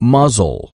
muzzle.